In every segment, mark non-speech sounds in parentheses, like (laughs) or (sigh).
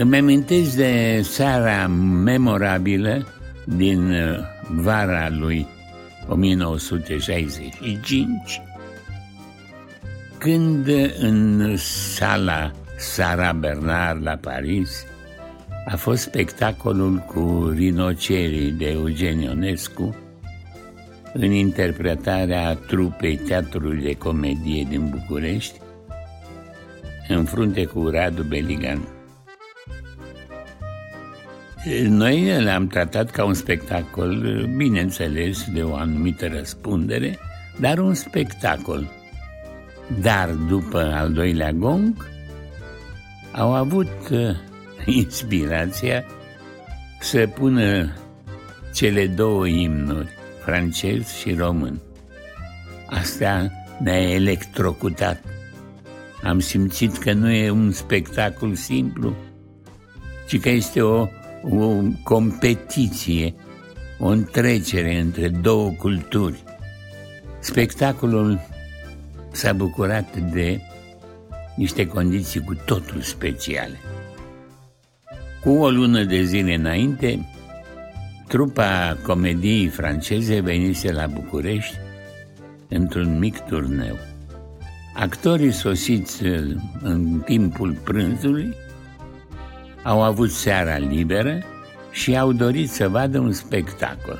Îmi amintesc de seara memorabilă din uh, vara lui 1965, când în sala Sara Bernard la Paris a fost spectacolul cu rinocerii de Eugen Ionescu în interpretarea trupei Teatrului de Comedie din București, în frunte cu Radu Beligan. Noi l-am tratat ca un spectacol, bineînțeles, de o anumită răspundere, dar un spectacol. Dar după al doilea gong, au avut uh, (laughs) inspirația să pună cele două imnuri, francez și român. Asta ne-a electrocutat. Am simțit că nu e un spectacol simplu, ci că este o o competiție, o întrecere între două culturi. Spectacolul s-a bucurat de niște condiții cu totul speciale. Cu o lună de zile înainte, trupa comediei franceze venise la București într-un mic turneu. Actorii sosiți în timpul prânzului au avut seara liberă și au dorit să vadă un spectacol.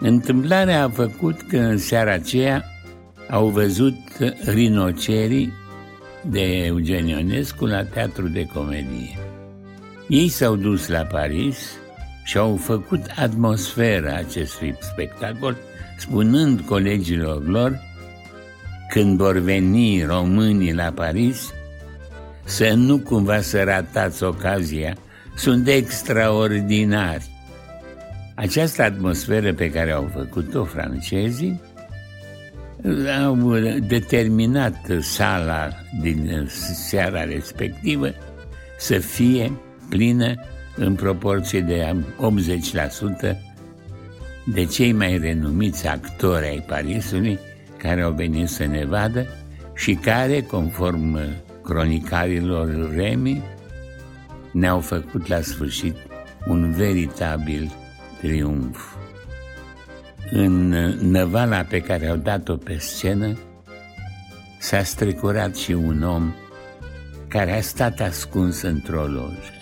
Întâmplarea a făcut că în seara aceea au văzut rinocerii de Eugen Ionescu la teatru de comedie. Ei s-au dus la Paris și au făcut atmosfera acestui spectacol, spunând colegilor lor, când vor veni românii la Paris, să nu cumva să ratați ocazia, sunt extraordinari. Această atmosferă pe care au făcut-o francezii au determinat sala din seara respectivă să fie plină în proporție de 80% de cei mai renumiți actori ai Parisului care au venit să ne vadă și care, conform cronicarilor Remi ne-au făcut la sfârșit un veritabil triumf. În năvala pe care au dat-o pe scenă s-a strecurat și un om care a stat ascuns într-o lojă.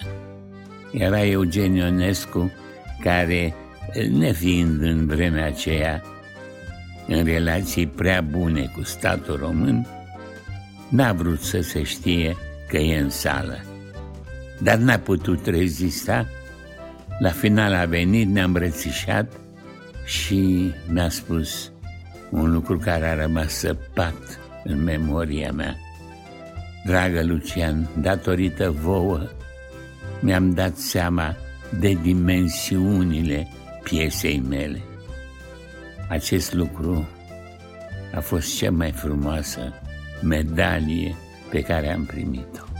Era Eugen Ionescu, care, nefiind în vremea aceea în relații prea bune cu statul român, N-a vrut să se știe că e în sală, dar n-a putut rezista. La final a venit, ne-a îmbrățișat și mi-a spus un lucru care a rămas săpat în memoria mea. Dragă Lucian, datorită vouă, mi-am dat seama de dimensiunile piesei mele. Acest lucru a fost cea mai frumoasă medalie pe care am primit-o.